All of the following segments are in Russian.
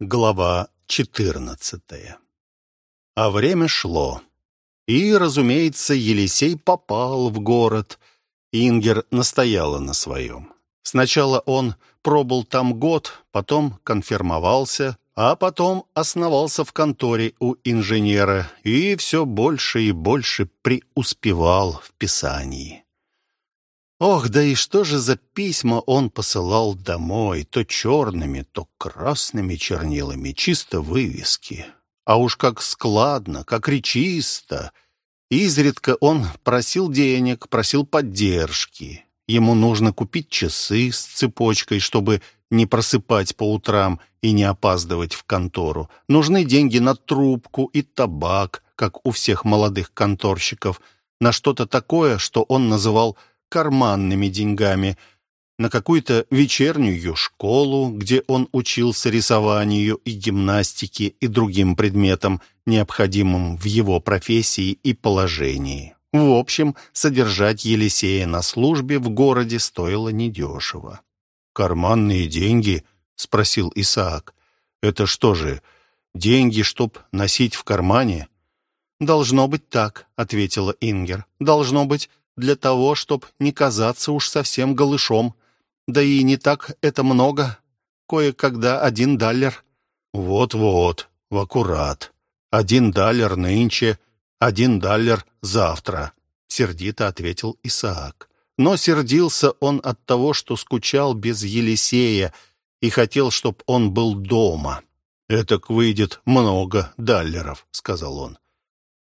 Глава четырнадцатая А время шло. И, разумеется, Елисей попал в город. Ингер настояла на своем. Сначала он пробыл там год, потом конфирмовался, а потом основался в конторе у инженера и все больше и больше преуспевал в писании. Ох, да и что же за письма он посылал домой, то черными, то красными чернилами, чисто вывески. А уж как складно, как речисто. Изредка он просил денег, просил поддержки. Ему нужно купить часы с цепочкой, чтобы не просыпать по утрам и не опаздывать в контору. Нужны деньги на трубку и табак, как у всех молодых конторщиков, на что-то такое, что он называл карманными деньгами, на какую-то вечернюю школу, где он учился рисованию и гимнастике и другим предметам, необходимым в его профессии и положении. В общем, содержать Елисея на службе в городе стоило недешево. «Карманные деньги?» — спросил Исаак. «Это что же, деньги, чтоб носить в кармане?» «Должно быть так», — ответила Ингер. «Должно быть для того, чтоб не казаться уж совсем голышом. Да и не так это много. Кое-когда один даллер». «Вот-вот, в аккурат. Один даллер нынче, один даллер завтра», — сердито ответил Исаак. Но сердился он от того, что скучал без Елисея и хотел, чтоб он был дома. «Этак выйдет много даллеров», — сказал он.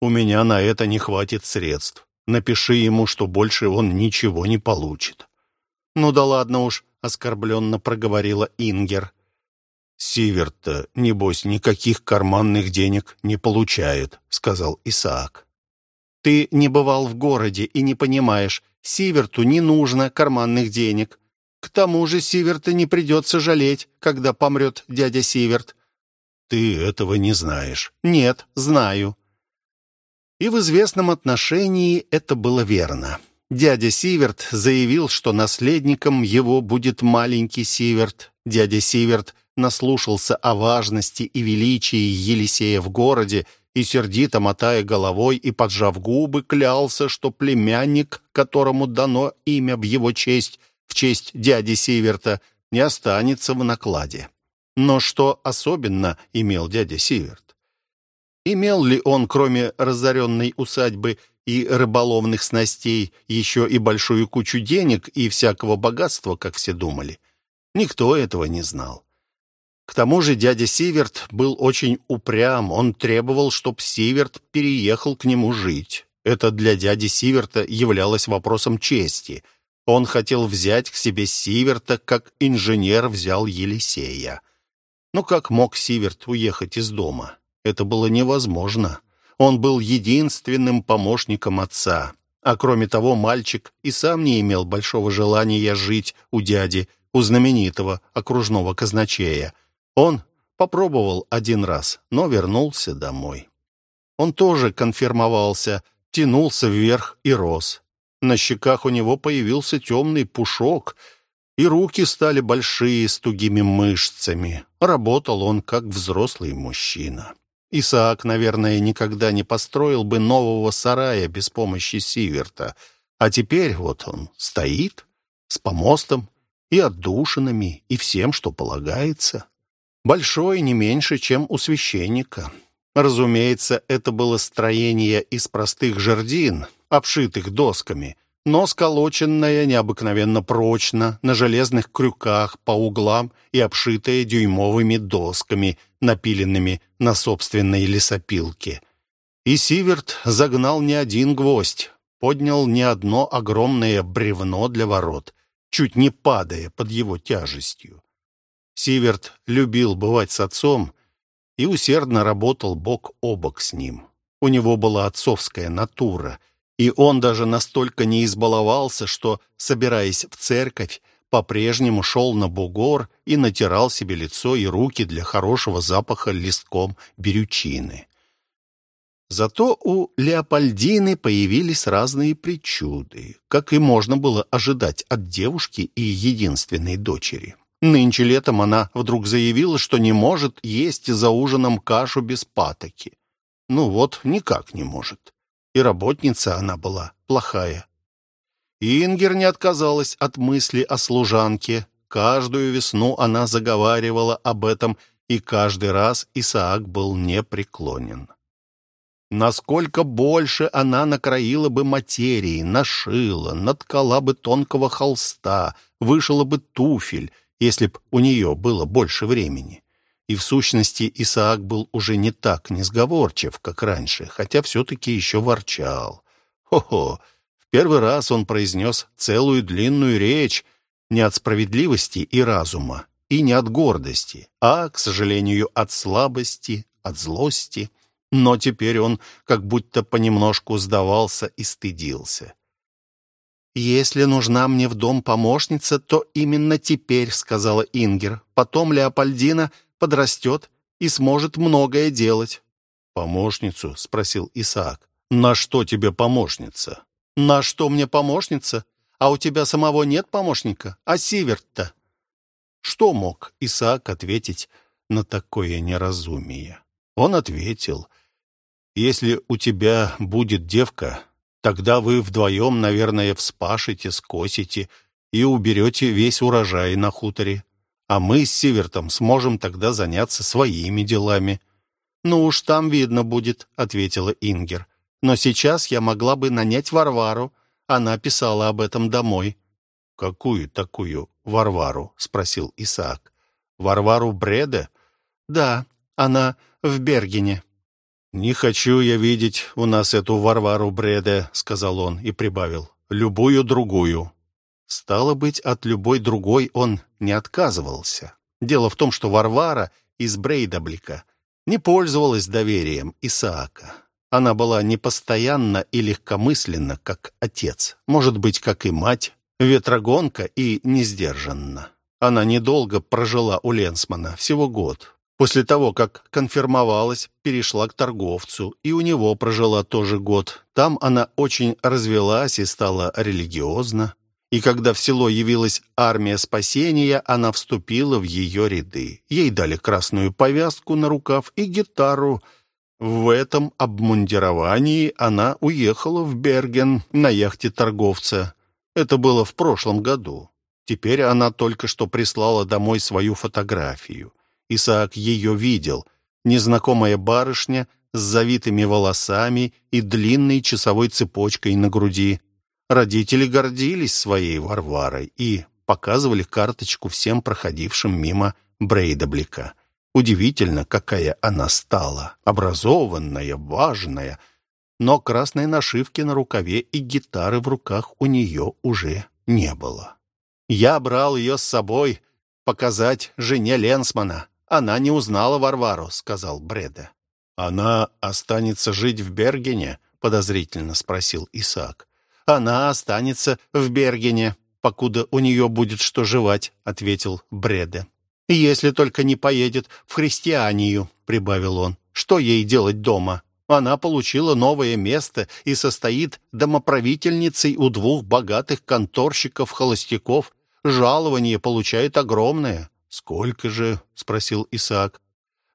«У меня на это не хватит средств. Напиши ему, что больше он ничего не получит». «Ну да ладно уж», — оскорбленно проговорила Ингер. «Сиверт-то, небось, никаких карманных денег не получает», — сказал Исаак. «Ты не бывал в городе и не понимаешь, Сиверту не нужно карманных денег. К тому же Сиверта не придется жалеть, когда помрет дядя Сиверт». «Ты этого не знаешь». «Нет, знаю. И в известном отношении это было верно. Дядя Сиверт заявил, что наследником его будет маленький Сиверт. Дядя Сиверт наслушался о важности и величии Елисея в городе и, сердито мотая головой и поджав губы, клялся, что племянник, которому дано имя в его честь, в честь дяди Сиверта, не останется в накладе. Но что особенно имел дядя Сиверт? Имел ли он, кроме разоренной усадьбы и рыболовных снастей, еще и большую кучу денег и всякого богатства, как все думали? Никто этого не знал. К тому же дядя Сиверт был очень упрям. Он требовал, чтобы Сиверт переехал к нему жить. Это для дяди Сиверта являлось вопросом чести. Он хотел взять к себе Сиверта, как инженер взял Елисея. Но как мог Сиверт уехать из дома? Это было невозможно. Он был единственным помощником отца. А кроме того, мальчик и сам не имел большого желания жить у дяди, у знаменитого окружного казначея. Он попробовал один раз, но вернулся домой. Он тоже конфирмовался, тянулся вверх и рос. На щеках у него появился темный пушок, и руки стали большие с тугими мышцами. Работал он как взрослый мужчина. Исаак, наверное, никогда не построил бы нового сарая без помощи Сиверта. А теперь вот он стоит с помостом и отдушинами, и всем, что полагается. Большой не меньше, чем у священника. Разумеется, это было строение из простых жердин, обшитых досками, но сколоченное необыкновенно прочно, на железных крюках по углам и обшитое дюймовыми досками – напиленными на собственной лесопилке. И Сиверт загнал не один гвоздь, поднял не одно огромное бревно для ворот, чуть не падая под его тяжестью. Сиверт любил бывать с отцом и усердно работал бок о бок с ним. У него была отцовская натура, и он даже настолько не избаловался, что, собираясь в церковь, по-прежнему шел на бугор и натирал себе лицо и руки для хорошего запаха листком берючины. Зато у Леопольдины появились разные причуды, как и можно было ожидать от девушки и единственной дочери. Нынче летом она вдруг заявила, что не может есть за ужином кашу без патоки. Ну вот, никак не может. И работница она была плохая. Ингер не отказалась от мысли о служанке. Каждую весну она заговаривала об этом, и каждый раз Исаак был непреклонен. Насколько больше она накроила бы материи, нашила, наткала бы тонкого холста, вышила бы туфель, если б у нее было больше времени. И в сущности Исаак был уже не так несговорчив, как раньше, хотя все-таки еще ворчал. Хо-хо! Первый раз он произнес целую длинную речь не от справедливости и разума, и не от гордости, а, к сожалению, от слабости, от злости. Но теперь он как будто понемножку сдавался и стыдился. «Если нужна мне в дом помощница, то именно теперь», — сказала Ингер. «Потом Леопольдина подрастет и сможет многое делать». «Помощницу?» — спросил Исаак. «На что тебе помощница?» «На что мне помощница? А у тебя самого нет помощника? А Сиверт-то?» Что мог Исаак ответить на такое неразумие? Он ответил, «Если у тебя будет девка, тогда вы вдвоем, наверное, вспашете, скосите и уберете весь урожай на хуторе, а мы с Сивертом сможем тогда заняться своими делами». «Ну уж там видно будет», — ответила Ингер. «Но сейчас я могла бы нанять Варвару. Она писала об этом домой». «Какую такую Варвару?» — спросил Исаак. «Варвару Бреде?» «Да, она в Бергене». «Не хочу я видеть у нас эту Варвару Бреде», — сказал он и прибавил. «Любую другую». Стало быть, от любой другой он не отказывался. Дело в том, что Варвара из Брейдаблика не пользовалась доверием Исаака. Она была непостоянна и легкомысленна, как отец, может быть, как и мать, ветрогонка и несдержанна. Она недолго прожила у Ленсмана, всего год. После того, как конфирмовалась, перешла к торговцу, и у него прожила тоже год. Там она очень развелась и стала религиозна. И когда в село явилась армия спасения, она вступила в ее ряды. Ей дали красную повязку на рукав и гитару. В этом обмундировании она уехала в Берген на яхте торговца. Это было в прошлом году. Теперь она только что прислала домой свою фотографию. Исаак ее видел. Незнакомая барышня с завитыми волосами и длинной часовой цепочкой на груди. Родители гордились своей Варварой и показывали карточку всем проходившим мимо Брейдаблика. Удивительно, какая она стала. Образованная, важная. Но красной нашивки на рукаве и гитары в руках у нее уже не было. Я брал ее с собой показать жене Ленсмана. Она не узнала Варвару, сказал Бреда. Она останется жить в Бергене? подозрительно спросил Исаак. «Она останется в Бергене, покуда у нее будет что жевать», — ответил Бреде. «Если только не поедет в христианию», — прибавил он. «Что ей делать дома? Она получила новое место и состоит домоправительницей у двух богатых конторщиков-холостяков. Жалование получает огромное». «Сколько же?» — спросил Исаак.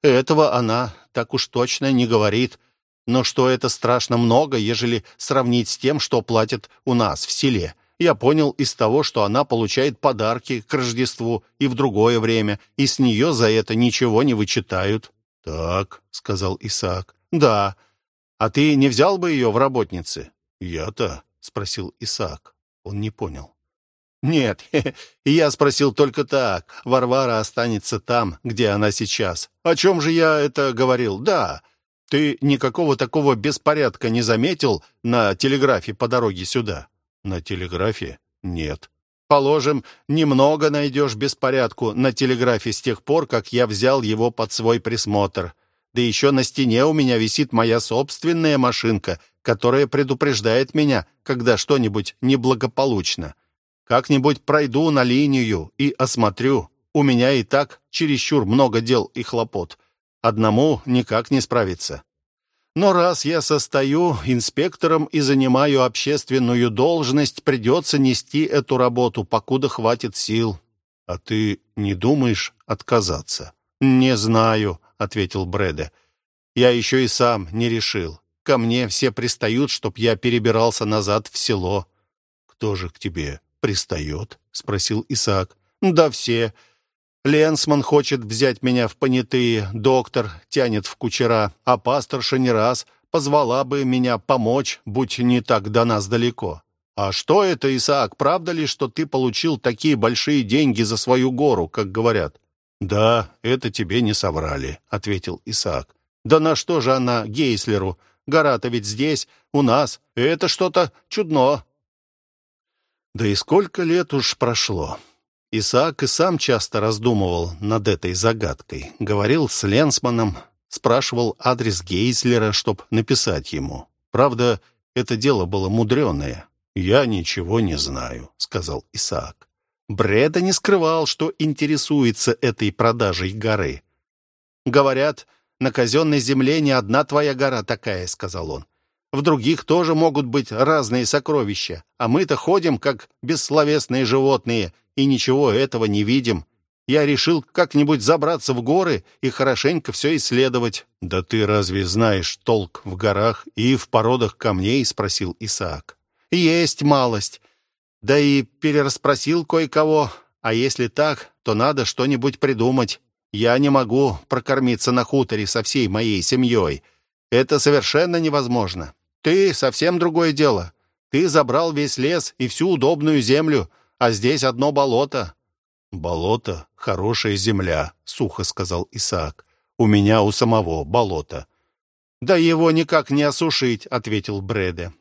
«Этого она так уж точно не говорит. Но что это страшно много, ежели сравнить с тем, что платят у нас в селе. Я понял из того, что она получает подарки к Рождеству и в другое время, и с нее за это ничего не вычитают». «Так», — сказал Исаак. «Да. А ты не взял бы ее в работницы?» «Я-то?» — спросил Исаак. Он не понял. «Нет, я спросил только так. Варвара останется там, где она сейчас. О чем же я это говорил? Да, ты никакого такого беспорядка не заметил на телеграфе по дороге сюда? На телеграфе? Нет. Положим, немного найдешь беспорядку на телеграфе с тех пор, как я взял его под свой присмотр. Да еще на стене у меня висит моя собственная машинка, которая предупреждает меня, когда что-нибудь неблагополучно. Как-нибудь пройду на линию и осмотрю. У меня и так чересчур много дел и хлопот. Одному никак не справиться. Но раз я состою инспектором и занимаю общественную должность, придется нести эту работу, покуда хватит сил. «А ты не думаешь отказаться?» «Не знаю», — ответил Брэде. «Я еще и сам не решил. Ко мне все пристают, чтоб я перебирался назад в село». «Кто же к тебе пристает?» — спросил Исаак. «Да все. Ленсман хочет взять меня в понятые, доктор тянет в кучера, а пасторша не раз позвала бы меня помочь, будь не так до нас далеко. А что это, Исаак, правда ли, что ты получил такие большие деньги за свою гору, как говорят? Да, это тебе не соврали, ответил Исаак. Да на что же она Гейслеру? Гора-то ведь здесь, у нас. Это что-то чудно. Да и сколько лет уж прошло. Исаак и сам часто раздумывал над этой загадкой. Говорил с Ленсманом, спрашивал адрес Гейслера, чтоб написать ему. Правда, это дело было мудреное. «Я ничего не знаю», — сказал Исаак. Бреда не скрывал, что интересуется этой продажей горы. «Говорят, на казенной земле не одна твоя гора такая», — сказал он. «В других тоже могут быть разные сокровища, а мы-то ходим, как бессловесные животные, и ничего этого не видим. Я решил как-нибудь забраться в горы и хорошенько все исследовать». «Да ты разве знаешь толк в горах и в породах камней?» — спросил Исаак. «Есть малость. Да и перераспросил кое-кого. А если так, то надо что-нибудь придумать. Я не могу прокормиться на хуторе со всей моей семьей. Это совершенно невозможно. Ты совсем другое дело. Ты забрал весь лес и всю удобную землю, а здесь одно болото. «Болото — хорошая земля», — сухо сказал Исаак. «У меня у самого болото». «Да его никак не осушить», — ответил Бреде.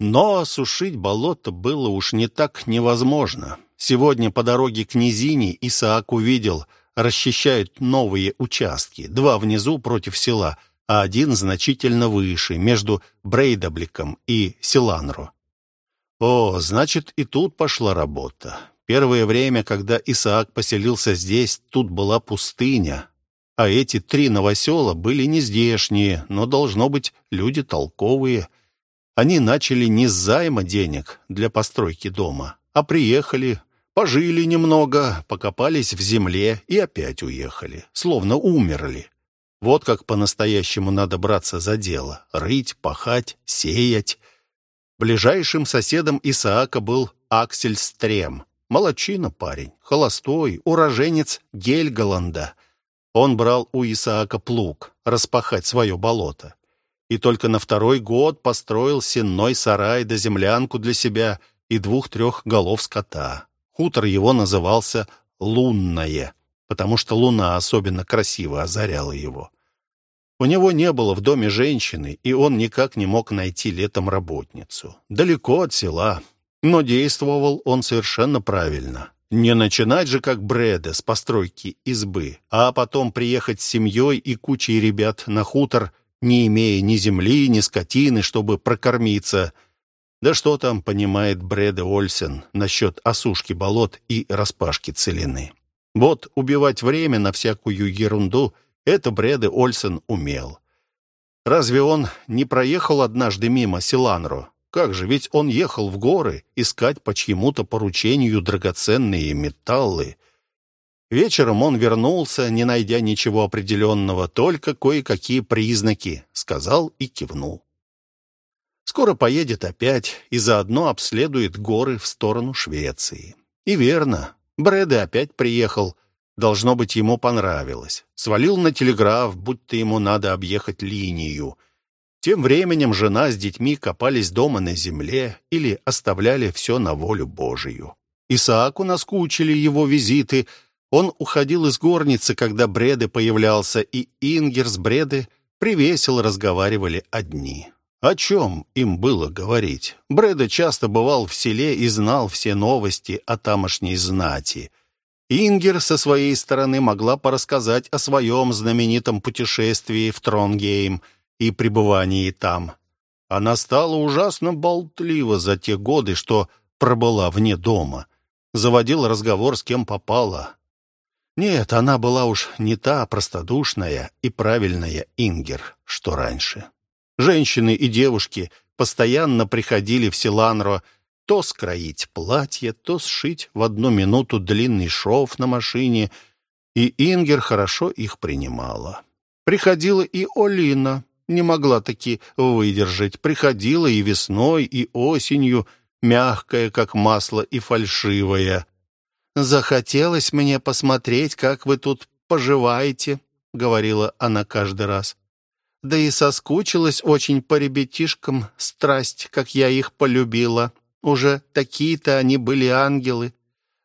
Но осушить болото было уж не так невозможно. Сегодня по дороге к низине Исаак увидел, расчищают новые участки, два внизу против села, а один значительно выше, между Брейдабликом и Силанро. О, значит, и тут пошла работа. Первое время, когда Исаак поселился здесь, тут была пустыня, а эти три новосела были не здешние, но, должно быть, люди толковые. Они начали не с займа денег для постройки дома, а приехали, пожили немного, покопались в земле и опять уехали, словно умерли. Вот как по-настоящему надо браться за дело — рыть, пахать, сеять. Ближайшим соседом Исаака был Аксель Стрем, Молодчина парень, холостой, уроженец Гельголанда. Он брал у Исаака плуг, распахать свое болото. И только на второй год построил сенной сарай да землянку для себя и двух-трех голов скота. Хутор его назывался «Лунное», потому что луна особенно красиво озаряла его. У него не было в доме женщины, и он никак не мог найти летом работницу. Далеко от села, но действовал он совершенно правильно. Не начинать же, как Брэда, с постройки избы, а потом приехать с семьей и кучей ребят на хутор, не имея ни земли, ни скотины, чтобы прокормиться. Да что там понимает Брэда Ольсен насчет осушки болот и распашки целины. Вот убивать время на всякую ерунду — это Брэда Ольсен умел. Разве он не проехал однажды мимо Силанро? Как же, ведь он ехал в горы искать по чьему-то поручению драгоценные металлы. Вечером он вернулся, не найдя ничего определенного, только кое-какие признаки, сказал и кивнул. Скоро поедет опять и заодно обследует горы в сторону Швеции. И верно, Брэде опять приехал. Должно быть, ему понравилось. Свалил на телеграф, будто ему надо объехать линию. Тем временем жена с детьми копались дома на земле или оставляли все на волю Божию. Исааку наскучили его визиты. Он уходил из горницы, когда Бреды появлялся, и Ингер с Бреды привесело разговаривали одни. О чем им было говорить? Бреда часто бывал в селе и знал все новости о тамошней знати. Ингер со своей стороны могла порассказать о своем знаменитом путешествии в Тронгейм – и пребывании там. Она стала ужасно болтлива за те годы, что пробыла вне дома. Заводила разговор с кем попала. Нет, она была уж не та простодушная и правильная Ингер, что раньше. Женщины и девушки постоянно приходили в Силанро, то скроить платье, то сшить в одну минуту длинный шов на машине, и Ингер хорошо их принимала. Приходила и Олина, не могла таки выдержать. Приходила и весной, и осенью, мягкая, как масло, и фальшивая. «Захотелось мне посмотреть, как вы тут поживаете», — говорила она каждый раз. «Да и соскучилась очень по ребятишкам, страсть, как я их полюбила. Уже такие-то они были ангелы.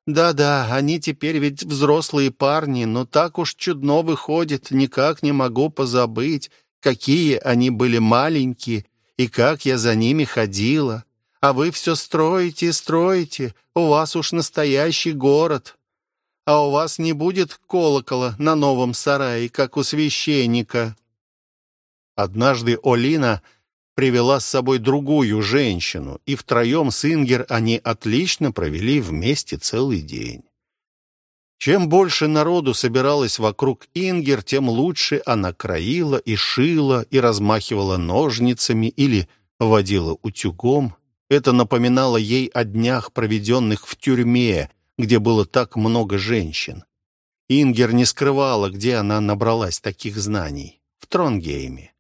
Да-да, они теперь ведь взрослые парни, но так уж чудно выходит, никак не могу позабыть, какие они были маленькие и как я за ними ходила. А вы все строите и строите, у вас уж настоящий город. А у вас не будет колокола на новом сарае, как у священника». Однажды Олина привела с собой другую женщину, и втроем с Ингер они отлично провели вместе целый день. Чем больше народу собиралось вокруг Ингер, тем лучше она краила и шила, и размахивала ножницами или водила утюгом. Это напоминало ей о днях, проведенных в тюрьме, где было так много женщин. Ингер не скрывала, где она набралась таких знаний. В Тронгейме.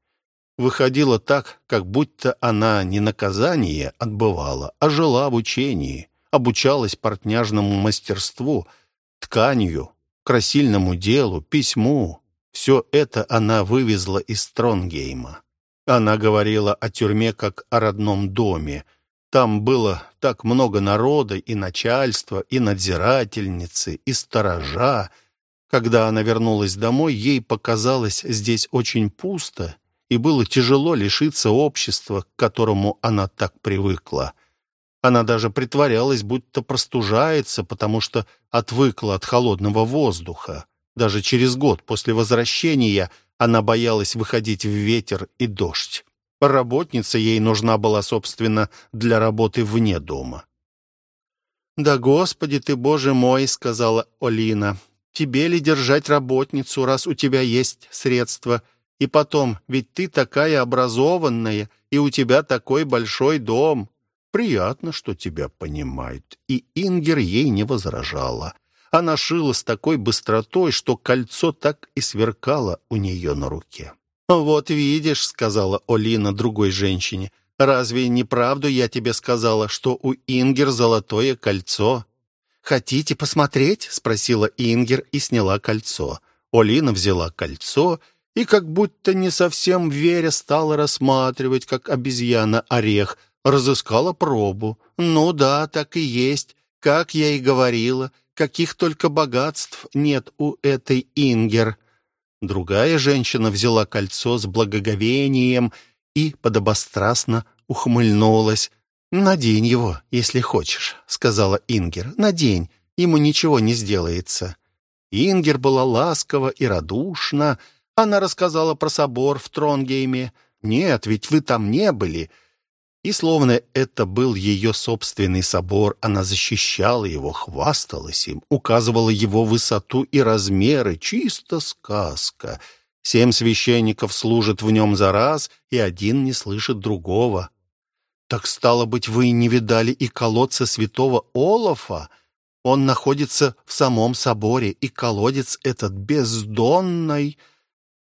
Выходило так, как будто она не наказание отбывала, а жила в учении, обучалась портняжному мастерству — тканью, красильному делу, письму. Все это она вывезла из Стронгейма. Она говорила о тюрьме как о родном доме. Там было так много народа и начальства, и надзирательницы, и сторожа. Когда она вернулась домой, ей показалось здесь очень пусто, и было тяжело лишиться общества, к которому она так привыкла. Она даже притворялась, будто простужается, потому что отвыкла от холодного воздуха. Даже через год после возвращения она боялась выходить в ветер и дождь. Работница ей нужна была, собственно, для работы вне дома. «Да, Господи ты, Боже мой!» — сказала Олина. «Тебе ли держать работницу, раз у тебя есть средства? И потом, ведь ты такая образованная, и у тебя такой большой дом. Приятно, что тебя понимают. И Ингер ей не возражала. Она шила с такой быстротой, что кольцо так и сверкало у нее на руке. «Вот видишь», — сказала Олина другой женщине, «разве не правду я тебе сказала, что у Ингер золотое кольцо?» «Хотите посмотреть?» — спросила Ингер и сняла кольцо. Олина взяла кольцо и, как будто не совсем веря, стала рассматривать, как обезьяна орех — разыскала пробу. Ну да, так и есть. Как я и говорила, каких только богатств нет у этой Ингер. Другая женщина взяла кольцо с благоговением и подобострастно ухмыльнулась. «Надень его, если хочешь», — сказала Ингер. «Надень, ему ничего не сделается». Ингер была ласкова и радушна. Она рассказала про собор в Тронгейме. «Нет, ведь вы там не были. И словно это был ее собственный собор, она защищала его, хвасталась им, указывала его высоту и размеры. Чисто сказка. Семь священников служат в нем за раз, и один не слышит другого. Так стало быть, вы не видали и колодца святого Олафа? Он находится в самом соборе, и колодец этот бездонный —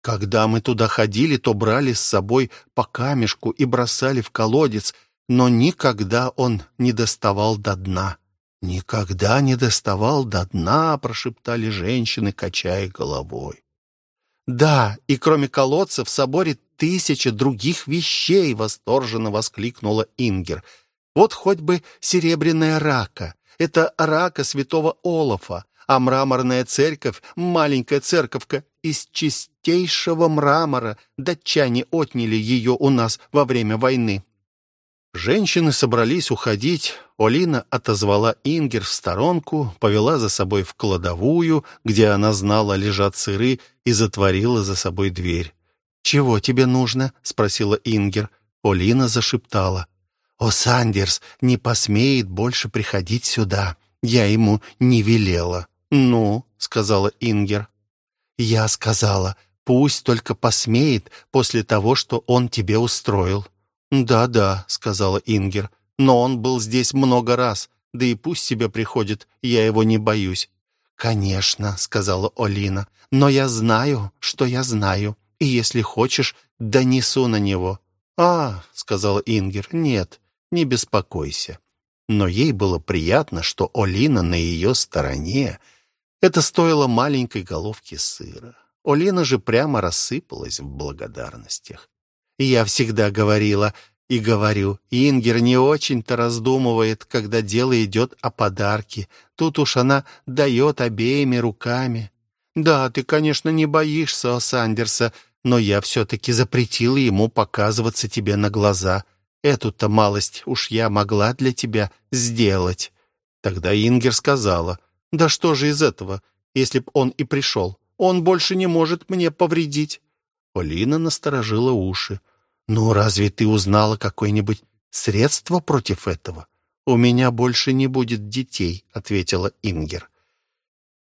когда мы туда ходили, то брали с собой по камешку и бросали в колодец, но никогда он не доставал до дна. «Никогда не доставал до дна», — прошептали женщины, качая головой. «Да, и кроме колодца в соборе тысяча других вещей!» — восторженно воскликнула Ингер. «Вот хоть бы серебряная рака. Это рака святого Олафа а мраморная церковь, маленькая церковка из чистейшего мрамора, датчане отняли ее у нас во время войны. Женщины собрались уходить. Олина отозвала Ингер в сторонку, повела за собой в кладовую, где она знала лежат сыры, и затворила за собой дверь. «Чего тебе нужно?» — спросила Ингер. Олина зашептала. «О, Сандерс не посмеет больше приходить сюда. Я ему не велела». «Ну», — сказала Ингер. «Я сказала, пусть только посмеет после того, что он тебе устроил». «Да-да», — сказала Ингер. но он был здесь много раз, да и пусть себе приходит, я его не боюсь». «Конечно», — сказала Олина, — «но я знаю, что я знаю, и если хочешь, донесу на него». «А», — сказала Ингер, — «нет, не беспокойся». Но ей было приятно, что Олина на ее стороне. Это стоило маленькой головки сыра. Олина же прямо рассыпалась в благодарностях. «Я всегда говорила, и говорю, Ингер не очень-то раздумывает, когда дело идет о подарке. Тут уж она дает обеими руками. Да, ты, конечно, не боишься о Сандерса, но я все-таки запретила ему показываться тебе на глаза. Эту-то малость уж я могла для тебя сделать. Тогда Ингер сказала, да что же из этого, если б он и пришел? Он больше не может мне повредить. Полина насторожила уши. «Ну, разве ты узнала какое-нибудь средство против этого?» «У меня больше не будет детей», — ответила Ингер.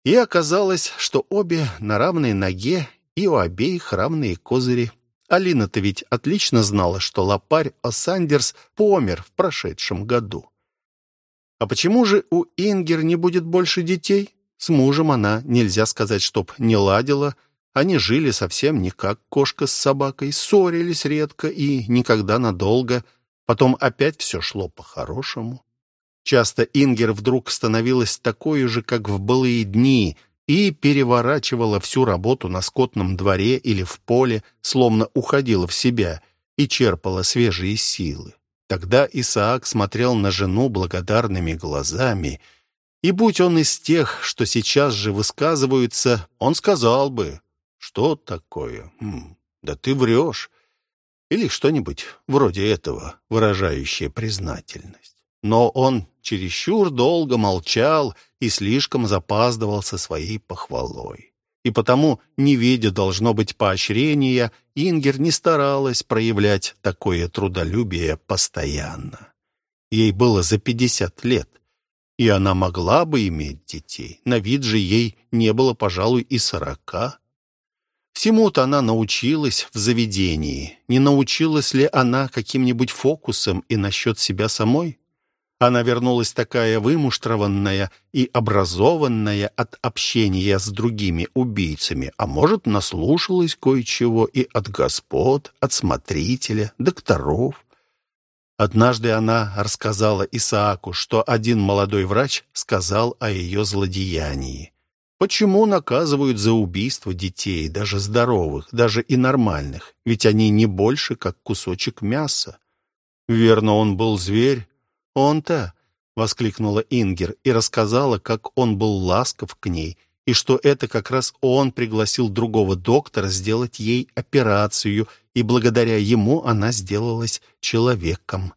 И оказалось, что обе на равной ноге и у обеих равные козыри. Алина-то ведь отлично знала, что лопарь О'Сандерс помер в прошедшем году. А почему же у Ингер не будет больше детей? С мужем она, нельзя сказать, чтоб не ладила, — они жили совсем не как кошка с собакой, ссорились редко и никогда надолго. Потом опять все шло по-хорошему. Часто Ингер вдруг становилась такой же, как в былые дни, и переворачивала всю работу на скотном дворе или в поле, словно уходила в себя и черпала свежие силы. Тогда Исаак смотрел на жену благодарными глазами, и будь он из тех, что сейчас же высказываются, он сказал бы, что такое? Хм, да ты врешь. Или что-нибудь вроде этого, выражающее признательность. Но он чересчур долго молчал и слишком запаздывал со своей похвалой. И потому, не видя, должно быть, поощрения, Ингер не старалась проявлять такое трудолюбие постоянно. Ей было за пятьдесят лет, и она могла бы иметь детей. На вид же ей не было, пожалуй, и сорока. Всему-то она научилась в заведении. Не научилась ли она каким-нибудь фокусом и насчет себя самой? Она вернулась такая вымуштрованная и образованная от общения с другими убийцами, а может, наслушалась кое-чего и от господ, от смотрителя, докторов. Однажды она рассказала Исааку, что один молодой врач сказал о ее злодеянии. Почему наказывают за убийство детей, даже здоровых, даже и нормальных? Ведь они не больше, как кусочек мяса. Верно, он был зверь. Он-то, — воскликнула Ингер и рассказала, как он был ласков к ней, и что это как раз он пригласил другого доктора сделать ей операцию, и благодаря ему она сделалась человеком.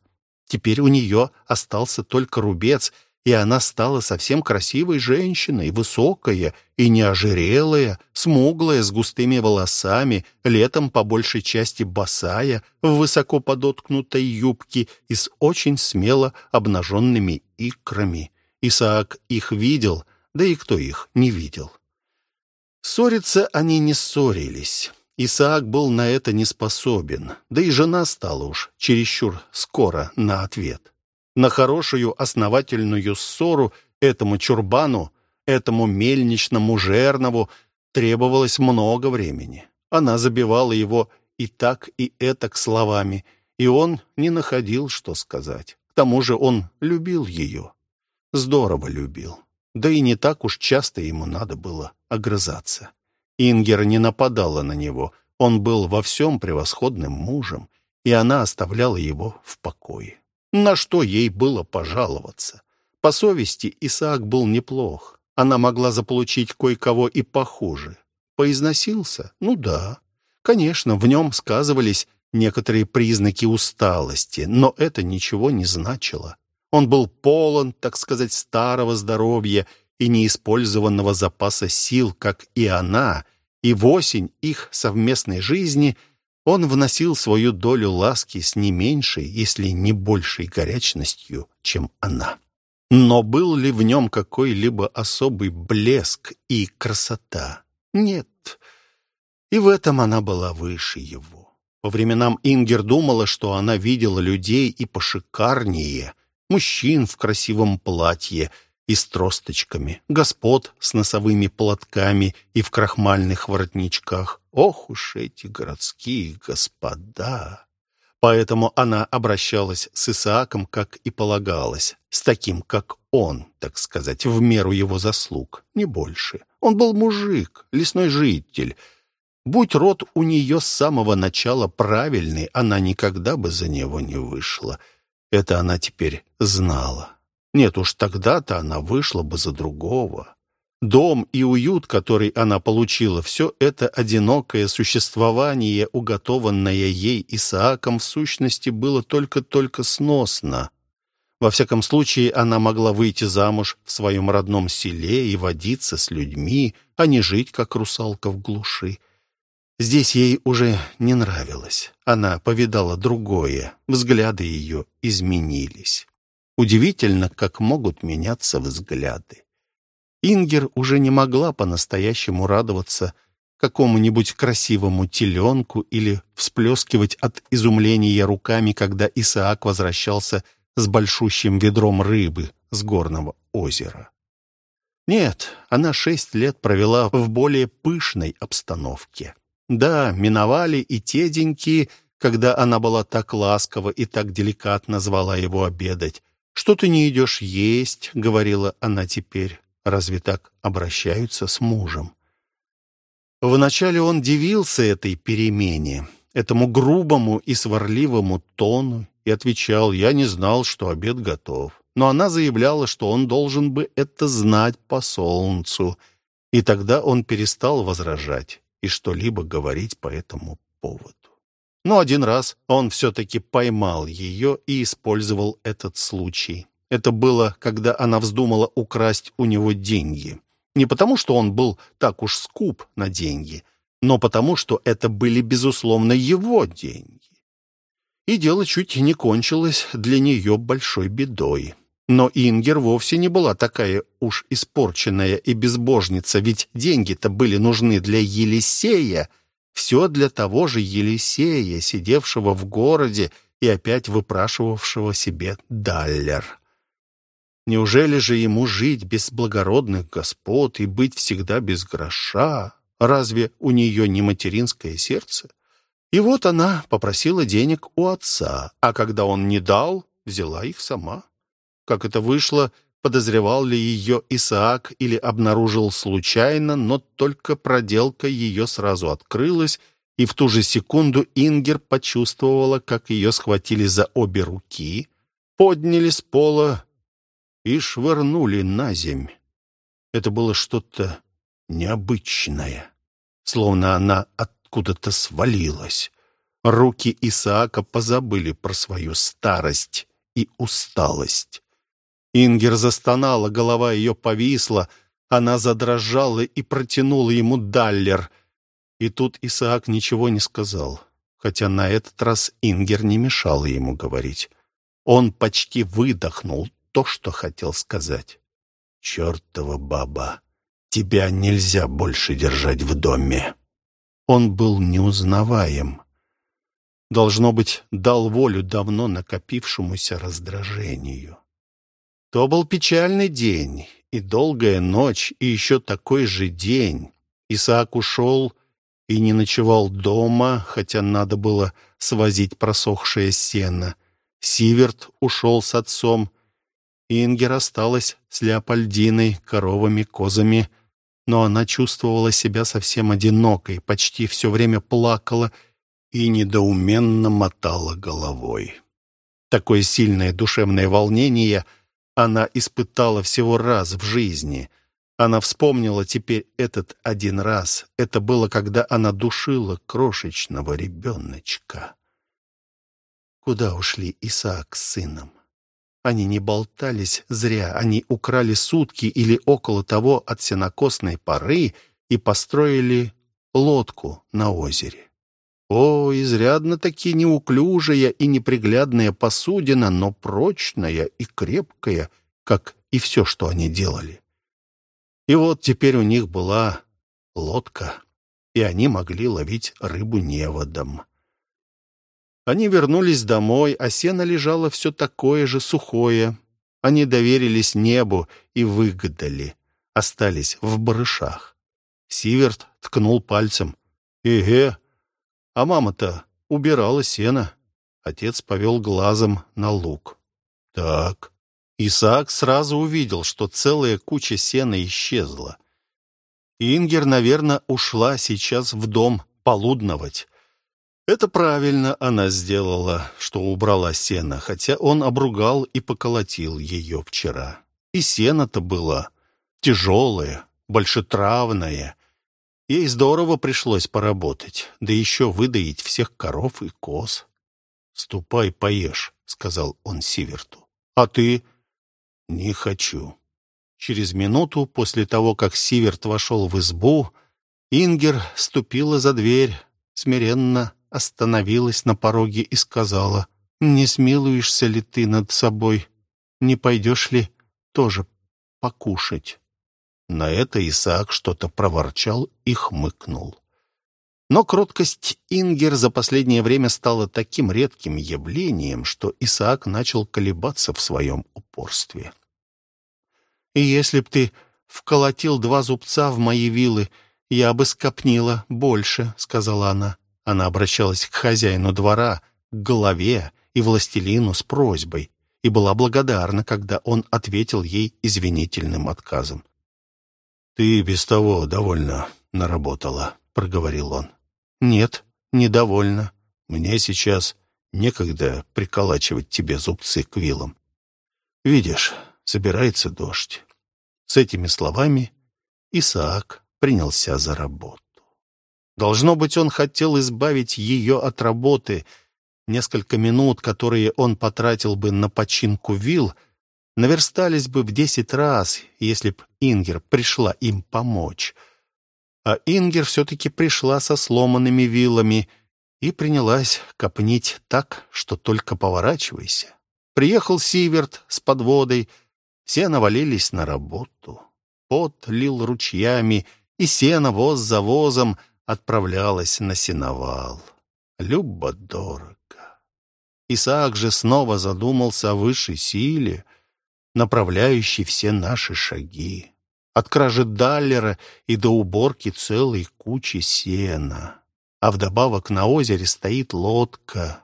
Теперь у нее остался только рубец — и она стала совсем красивой женщиной, высокая и неожерелая, смуглая, с густыми волосами, летом по большей части босая, в высоко подоткнутой юбке и с очень смело обнаженными икрами. Исаак их видел, да и кто их не видел. Ссориться они не ссорились. Исаак был на это не способен, да и жена стала уж чересчур скоро на ответ. На хорошую основательную ссору этому чурбану, этому мельничному жернову требовалось много времени. Она забивала его и так, и этак словами, и он не находил, что сказать. К тому же он любил ее. Здорово любил. Да и не так уж часто ему надо было огрызаться. Ингер не нападала на него. Он был во всем превосходным мужем, и она оставляла его в покое. На что ей было пожаловаться? По совести Исаак был неплох. Она могла заполучить кое-кого и похуже. Поизносился? Ну да. Конечно, в нем сказывались некоторые признаки усталости, но это ничего не значило. Он был полон, так сказать, старого здоровья и неиспользованного запаса сил, как и она, и в осень их совместной жизни – он вносил свою долю ласки с не меньшей, если не большей горячностью, чем она. Но был ли в нем какой-либо особый блеск и красота? Нет. И в этом она была выше его. По временам Ингер думала, что она видела людей и пошикарнее, мужчин в красивом платье и с тросточками, господ с носовыми платками и в крахмальных воротничках. Ох уж эти городские господа! Поэтому она обращалась с Исааком, как и полагалось, с таким, как он, так сказать, в меру его заслуг, не больше. Он был мужик, лесной житель. Будь род у нее с самого начала правильный, она никогда бы за него не вышла. Это она теперь знала. Нет уж, тогда-то она вышла бы за другого. Дом и уют, который она получила, все это одинокое существование, уготованное ей Исааком, в сущности было только-только сносно. Во всяком случае, она могла выйти замуж в своем родном селе и водиться с людьми, а не жить, как русалка в глуши. Здесь ей уже не нравилось. Она повидала другое, взгляды ее изменились. Удивительно, как могут меняться взгляды. Ингер уже не могла по-настоящему радоваться какому-нибудь красивому теленку или всплескивать от изумления руками, когда Исаак возвращался с большущим ведром рыбы с горного озера. Нет, она шесть лет провела в более пышной обстановке. Да, миновали и те деньки, когда она была так ласково и так деликатно звала его обедать. «Что ты не идешь есть?» — говорила она теперь. Разве так обращаются с мужем? Вначале он дивился этой перемене, этому грубому и сварливому тону, и отвечал, «Я не знал, что обед готов». Но она заявляла, что он должен бы это знать по солнцу, и тогда он перестал возражать и что-либо говорить по этому поводу. Но один раз он все-таки поймал ее и использовал этот случай. Это было, когда она вздумала украсть у него деньги. Не потому, что он был так уж скуп на деньги, но потому, что это были, безусловно, его деньги. И дело чуть не кончилось для нее большой бедой. Но Ингер вовсе не была такая уж испорченная и безбожница, ведь деньги-то были нужны для Елисея, все для того же Елисея, сидевшего в городе и опять выпрашивавшего себе даллер. Неужели же ему жить без благородных господ и быть всегда без гроша? Разве у нее не материнское сердце? И вот она попросила денег у отца, а когда он не дал, взяла их сама. Как это вышло, подозревал ли ее Исаак или обнаружил случайно, но только проделка ее сразу открылась, и в ту же секунду Ингер почувствовала, как ее схватили за обе руки, подняли с пола и швырнули на земь. Это было что-то необычное, словно она откуда-то свалилась. Руки Исаака позабыли про свою старость и усталость. Ингер застонала, голова ее повисла, она задрожала и протянула ему даллер. И тут Исаак ничего не сказал, хотя на этот раз Ингер не мешала ему говорить. Он почти выдохнул то, что хотел сказать. «Чертова баба! Тебя нельзя больше держать в доме!» Он был неузнаваем. Должно быть, дал волю давно накопившемуся раздражению. То был печальный день, и долгая ночь, и еще такой же день. Исаак ушел и не ночевал дома, хотя надо было свозить просохшее сено. Сиверт ушел с отцом, Ингер осталась с Леопольдиной, коровами, козами, но она чувствовала себя совсем одинокой, почти все время плакала и недоуменно мотала головой. Такое сильное душевное волнение она испытала всего раз в жизни. Она вспомнила теперь этот один раз. Это было, когда она душила крошечного ребеночка. Куда ушли Исаак с сыном? Они не болтались зря, они украли сутки или около того от сенокосной поры и построили лодку на озере. О, изрядно-таки неуклюжая и неприглядная посудина, но прочная и крепкая, как и все, что они делали. И вот теперь у них была лодка, и они могли ловить рыбу неводом. Они вернулись домой, а сено лежало все такое же сухое. Они доверились небу и выгадали. Остались в барышах. Сиверт ткнул пальцем. «Эге, а мама-то убирала сено». Отец повел глазом на лук. «Так». Исаак сразу увидел, что целая куча сена исчезла. Ингер, наверное, ушла сейчас в дом полудновать. Это правильно она сделала, что убрала сено, хотя он обругал и поколотил ее вчера. И сено-то было тяжелое, большетравное. Ей здорово пришлось поработать, да еще выдаить всех коров и коз. «Ступай, поешь», — сказал он Сиверту. «А ты?» «Не хочу». Через минуту после того, как Сиверт вошел в избу, Ингер ступила за дверь, смиренно остановилась на пороге и сказала, «Не смилуешься ли ты над собой? Не пойдешь ли тоже покушать?» На это Исаак что-то проворчал и хмыкнул. Но кроткость Ингер за последнее время стала таким редким явлением, что Исаак начал колебаться в своем упорстве. «И если б ты вколотил два зубца в мои вилы, я бы скопнила больше», — сказала она. Она обращалась к хозяину двора, к голове и властелину с просьбой и была благодарна, когда он ответил ей извинительным отказом. «Ты без того довольно наработала», — проговорил он. «Нет, недовольна. Мне сейчас некогда приколачивать тебе зубцы к вилам. Видишь, собирается дождь». С этими словами Исаак принялся за работу. Должно быть, он хотел избавить ее от работы. Несколько минут, которые он потратил бы на починку вил, наверстались бы в десять раз, если б Ингер пришла им помочь. А Ингер все-таки пришла со сломанными вилами и принялась копнить так, что только поворачивайся. Приехал Сиверт с подводой, все навалились на работу. Пот лил ручьями, и сено воз за возом — отправлялась на сеновал. Любо-дорого. Исаак же снова задумался о высшей силе, направляющей все наши шаги. От кражи Даллера и до уборки целой кучи сена. А вдобавок на озере стоит лодка.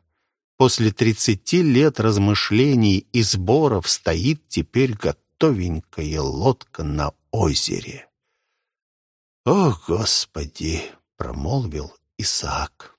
После тридцати лет размышлений и сборов стоит теперь готовенькая лодка на озере. О, Господи! промолвил Исаак.